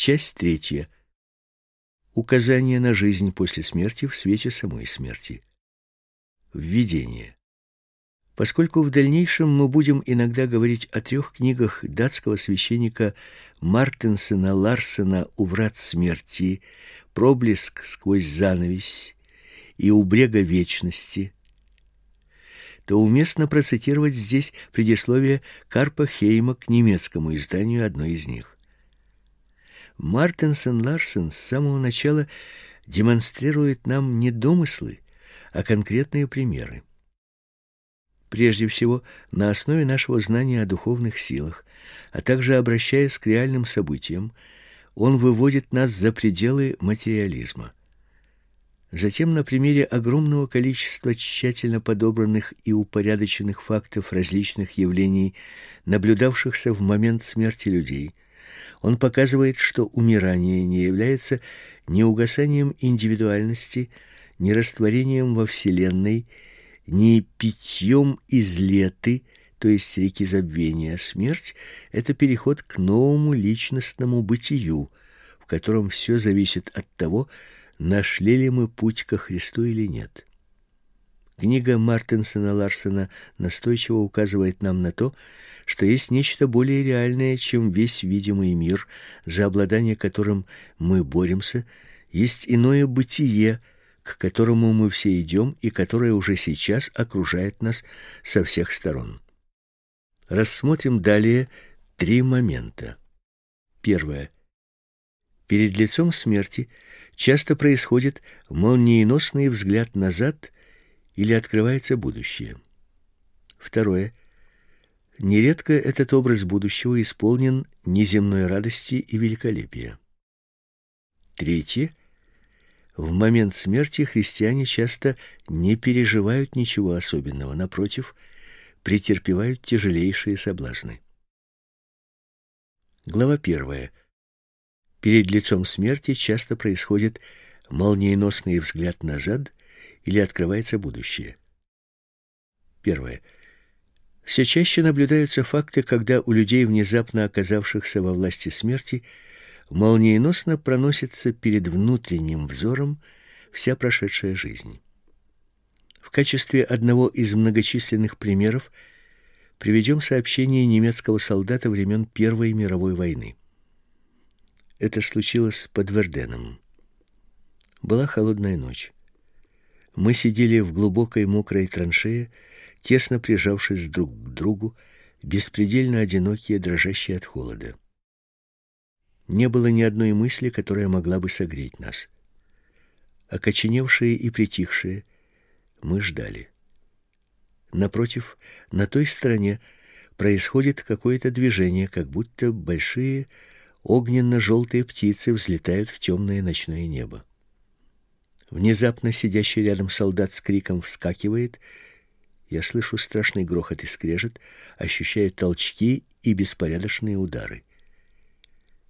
Часть третья. Указание на жизнь после смерти в свете самой смерти. Введение. Поскольку в дальнейшем мы будем иногда говорить о трех книгах датского священника Мартенсена Ларсена «У врат смерти», «Проблеск сквозь занавесь» и «У брега вечности», то уместно процитировать здесь предисловие Карпа Хейма к немецкому изданию одной из них. Мартенсен Ларсен с самого начала демонстрирует нам не домыслы, а конкретные примеры. Прежде всего, на основе нашего знания о духовных силах, а также обращаясь к реальным событиям, он выводит нас за пределы материализма. Затем на примере огромного количества тщательно подобранных и упорядоченных фактов различных явлений, наблюдавшихся в момент смерти людей, он показывает, что умирание не является ни угасанием индивидуальности, ни растворением во вселенной, не питьем из леты, то есть реки забвения, смерть — это переход к новому личностному бытию, в котором все зависит от того, нашли ли мы путь ко Христу или нет. Книга Мартинсона Ларсена настойчиво указывает нам на то, что есть нечто более реальное, чем весь видимый мир, за обладание которым мы боремся, есть иное бытие — к которому мы все идем и которое уже сейчас окружает нас со всех сторон. Рассмотрим далее три момента. Первое. Перед лицом смерти часто происходит молниеносный взгляд назад или открывается будущее. Второе. Нередко этот образ будущего исполнен неземной радости и великолепия. Третье. В момент смерти христиане часто не переживают ничего особенного, напротив, претерпевают тяжелейшие соблазны. Глава первая. Перед лицом смерти часто происходит молниеносный взгляд назад или открывается будущее. Первое. Все чаще наблюдаются факты, когда у людей, внезапно оказавшихся во власти смерти, молниеносно проносится перед внутренним взором вся прошедшая жизнь. В качестве одного из многочисленных примеров приведем сообщение немецкого солдата времен Первой мировой войны. Это случилось под Верденом. Была холодная ночь. Мы сидели в глубокой мокрой траншее, тесно прижавшись друг к другу, беспредельно одинокие, дрожащие от холода не было ни одной мысли, которая могла бы согреть нас. Окоченевшие и притихшие, мы ждали. Напротив, на той стороне происходит какое-то движение, как будто большие огненно-желтые птицы взлетают в темное ночное небо. Внезапно сидящий рядом солдат с криком вскакивает. Я слышу страшный грохот и скрежет, ощущаю толчки и беспорядочные удары.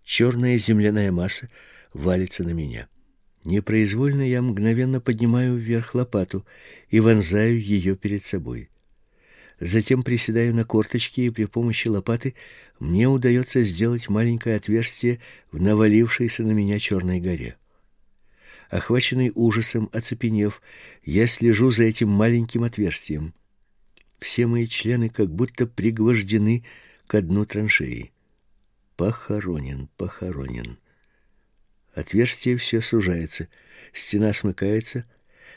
Черная земляная масса валится на меня. Непроизвольно я мгновенно поднимаю вверх лопату и вонзаю ее перед собой. Затем приседаю на корточки, и при помощи лопаты мне удается сделать маленькое отверстие в навалившейся на меня черной горе. Охваченный ужасом, оцепенев, я слежу за этим маленьким отверстием. Все мои члены как будто пригвождены к дну траншеи. Похоронен, похоронен. Отверстие все сужается, стена смыкается,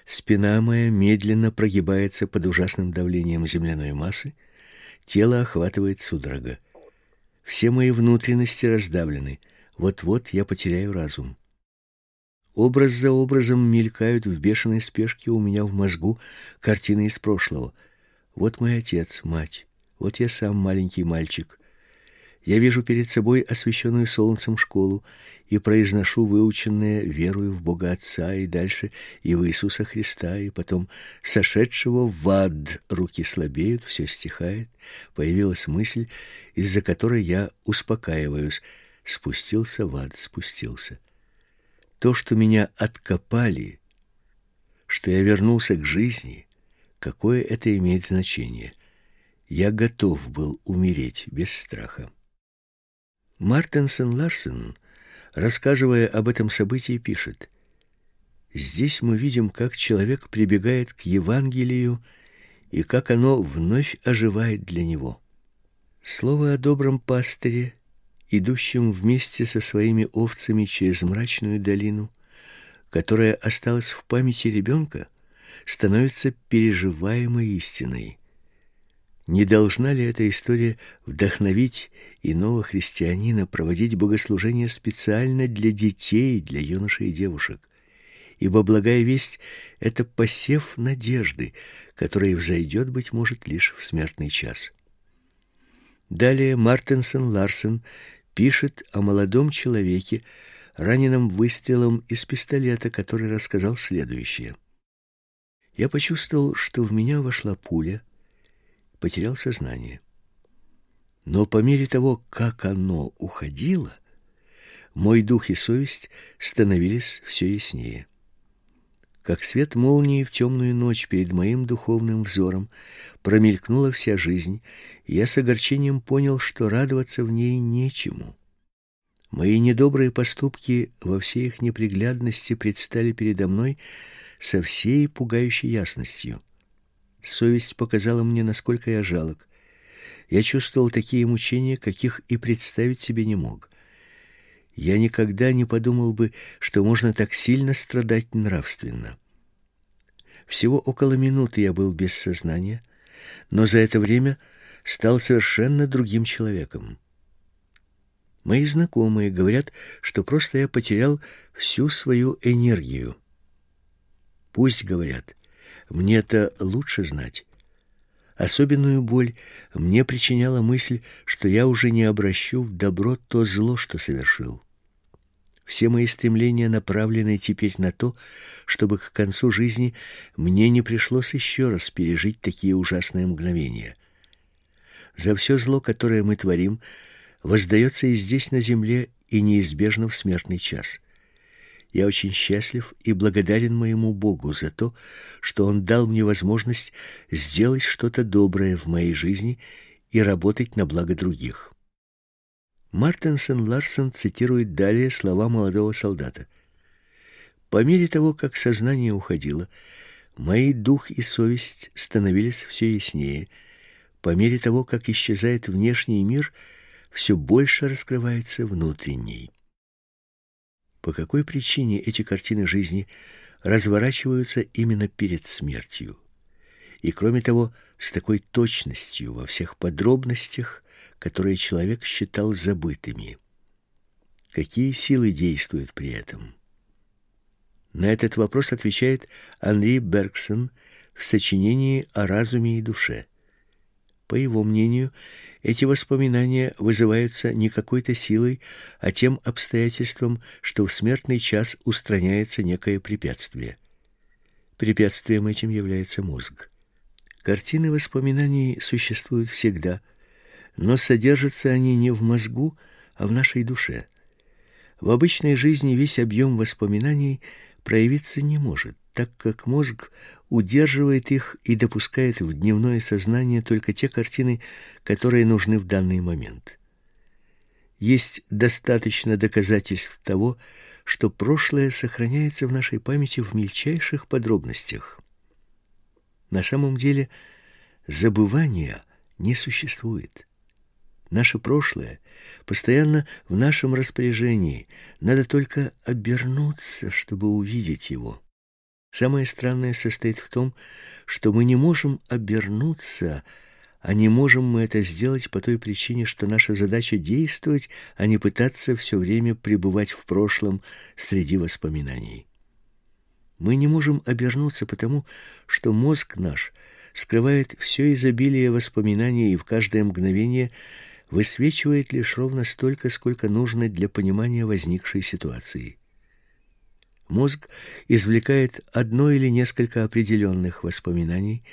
спина моя медленно прогибается под ужасным давлением земляной массы, тело охватывает судорога. Все мои внутренности раздавлены. Вот-вот я потеряю разум. Образ за образом мелькают в бешеной спешке у меня в мозгу картины из прошлого. Вот мой отец, мать. Вот я сам маленький мальчик. Я вижу перед собой освещенную солнцем школу и произношу выученное верою в Бога Отца и дальше и в Иисуса Христа, и потом сошедшего в ад. Руки слабеют, все стихает. Появилась мысль, из-за которой я успокаиваюсь. Спустился в ад, спустился. То, что меня откопали, что я вернулся к жизни, какое это имеет значение? Я готов был умереть без страха. Мартенсен Ларсен рассказывая об этом событии, пишет: Здесь мы видим, как человек прибегает к Евангелию и как оно вновь оживает для него. Слово о добром пастыре, идущем вместе со своими овцами через мрачную долину, которая осталась в памяти ребенка, становится переживаемой истиной. Не должна ли эта история вдохновить иного христианина проводить богослужения специально для детей, для юношей и девушек? ибо благая весть — это посев надежды, который взойдет, быть может, лишь в смертный час. Далее Мартенсон Ларсен пишет о молодом человеке, раненом выстрелом из пистолета, который рассказал следующее. Я почувствовал, что в меня вошла пуля, потерял сознание. Но по мере того, как оно уходило, мой дух и совесть становились все яснее как свет молнии в темную ночь перед моим духовным взором промелькнула вся жизнь, и я с огорчением понял, что радоваться в ней нечему. Мои недобрые поступки во всей их неприглядности предстали передо мной со всей пугающей ясностью. Совесть показала мне, насколько я жалок. Я чувствовал такие мучения, каких и представить себе не мог. Я никогда не подумал бы, что можно так сильно страдать нравственно. Всего около минуты я был без сознания, но за это время стал совершенно другим человеком. Мои знакомые говорят, что просто я потерял всю свою энергию. Пусть говорят, мне это лучше знать. Особенную боль мне причиняла мысль, что я уже не обращу в добро то зло, что совершил. Все мои стремления направлены теперь на то, чтобы к концу жизни мне не пришлось еще раз пережить такие ужасные мгновения. За все зло, которое мы творим, воздается и здесь на земле, и неизбежно в смертный час. Я очень счастлив и благодарен моему Богу за то, что Он дал мне возможность сделать что-то доброе в моей жизни и работать на благо других. Мартенсен Ларсен цитирует далее слова молодого солдата. По мере того, как сознание уходило, мои дух и совесть становились все яснее. По мере того, как исчезает внешний мир, все больше раскрывается внутренний. По какой причине эти картины жизни разворачиваются именно перед смертью? И кроме того, с такой точностью во всех подробностях, которые человек считал забытыми. Какие силы действуют при этом? На этот вопрос отвечает Анри Бергсон в сочинении о разуме и душе. По его мнению, эти воспоминания вызываются не какой-то силой, а тем обстоятельством, что в смертный час устраняется некое препятствие. Препятствием этим является мозг. Картины воспоминаний существуют всегда, но содержатся они не в мозгу, а в нашей душе. В обычной жизни весь объем воспоминаний проявиться не может, так как мозг удерживает их и допускает в дневное сознание только те картины, которые нужны в данный момент. Есть достаточно доказательств того, что прошлое сохраняется в нашей памяти в мельчайших подробностях. На самом деле забывания не существует. Наше прошлое постоянно в нашем распоряжении. Надо только обернуться, чтобы увидеть его. Самое странное состоит в том, что мы не можем обернуться, а не можем мы это сделать по той причине, что наша задача действовать, а не пытаться все время пребывать в прошлом среди воспоминаний. Мы не можем обернуться потому, что мозг наш скрывает все изобилие воспоминаний и в каждое мгновение высвечивает лишь ровно столько, сколько нужно для понимания возникшей ситуации. Мозг извлекает одно или несколько определенных воспоминаний,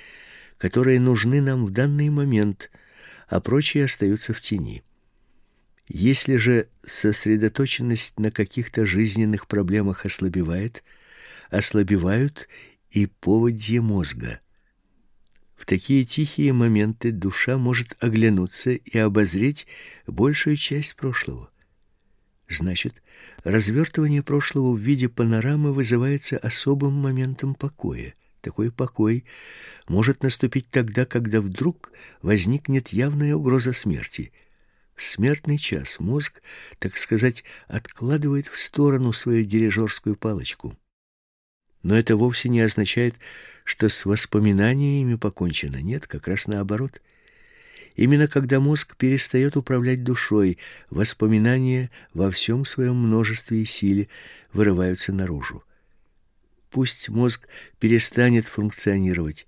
которые нужны нам в данный момент, а прочие остаются в тени. Если же сосредоточенность на каких-то жизненных проблемах ослабевает, ослабевают и поводья мозга. В такие тихие моменты душа может оглянуться и обозреть большую часть прошлого. Значит, развертывание прошлого в виде панорамы вызывается особым моментом покоя. Такой покой может наступить тогда, когда вдруг возникнет явная угроза смерти. В смертный час мозг, так сказать, откладывает в сторону свою дирижерскую палочку. Но это вовсе не означает, что с воспоминаниями покончено. Нет, как раз наоборот. Именно когда мозг перестает управлять душой, воспоминания во всем своем множестве и силе вырываются наружу. Пусть мозг перестанет функционировать,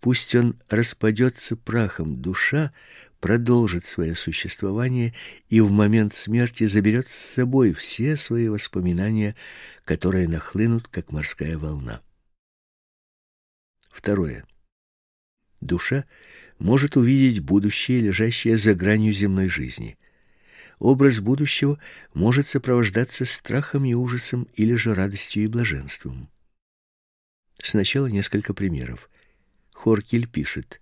пусть он распадется прахом, душа продолжит свое существование и в момент смерти заберет с собой все свои воспоминания, которые нахлынут, как морская волна. Второе. Душа может увидеть будущее, лежащее за гранью земной жизни. Образ будущего может сопровождаться страхом и ужасом или же радостью и блаженством. Сначала несколько примеров. Хоркель пишет: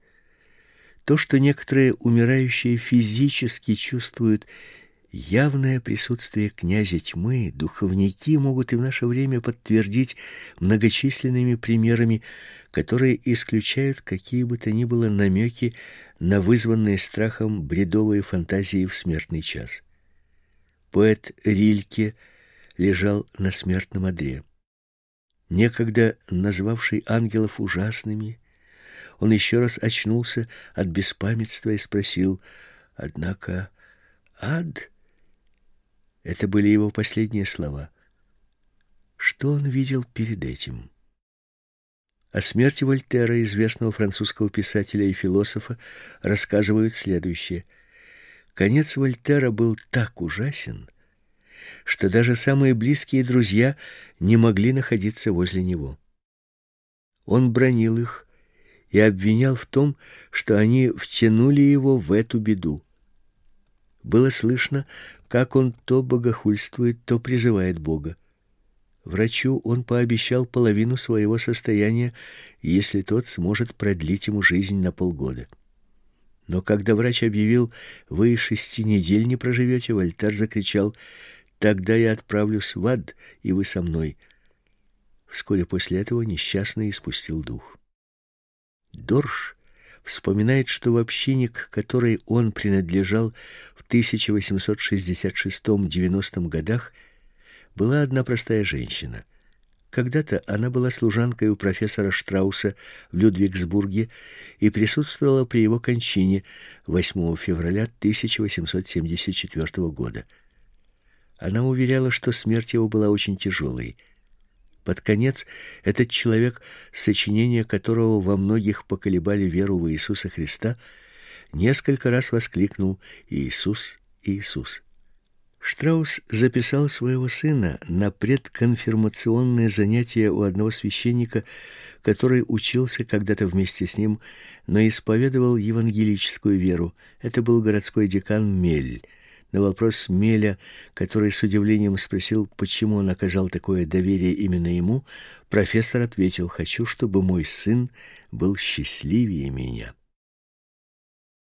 то, что некоторые умирающие физически чувствуют явное присутствие князя тьмы, духовники могут и в наше время подтвердить многочисленными примерами, которые исключают какие бы то ни было намеки на вызванные страхом бредовые фантазии в смертный час. Поэт Рильке лежал на смертном одре. Некогда назвавший ангелов ужасными, он еще раз очнулся от беспамятства и спросил: "Однако ад это были его последние слова. Что он видел перед этим? О смерти Вольтера, известного французского писателя и философа, рассказывают следующее: конец Вольтера был так ужасен, что даже самые близкие друзья не могли находиться возле него. Он бронил их и обвинял в том, что они втянули его в эту беду. Было слышно, как он то богохульствует, то призывает Бога. Врачу он пообещал половину своего состояния, если тот сможет продлить ему жизнь на полгода. Но когда врач объявил: "Вы шести недель не проживете", Вольтер закричал: "Тогда я отправлюсь в ад, и вы со мной". Вскоре после этого несчастный испустил дух. Дорж вспоминает, что в общине, к которой он принадлежал в 1866-90 годах, была одна простая женщина. Когда-то она была служанкой у профессора Штрауса в Людвигсбурге и присутствовала при его кончине 8 февраля 1874 года. Она уверяла, что смерть его была очень тяжелой – под конец этот человек, сочинения которого во многих поколебали веру в Иисуса Христа, несколько раз воскликнул: "Иисус, Иисус!" Штраус записал своего сына на предконфирмационное занятие у одного священника, который учился когда-то вместе с ним, но исповедовал евангелическую веру. Это был городской декан Мель. На вопрос Меля, который с удивлением спросил, почему он оказал такое доверие именно ему, профессор ответил: "Хочу, чтобы мой сын был счастливее меня".